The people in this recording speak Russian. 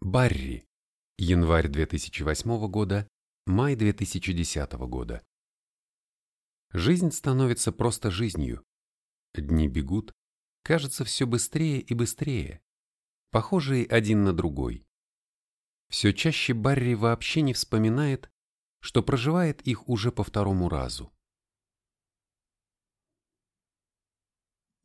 Барри. Январь 2008 года, май 2010 года. Жизнь становится просто жизнью. Дни бегут, кажется все быстрее и быстрее, похожие один на другой. Все чаще Барри вообще не вспоминает, что проживает их уже по второму разу.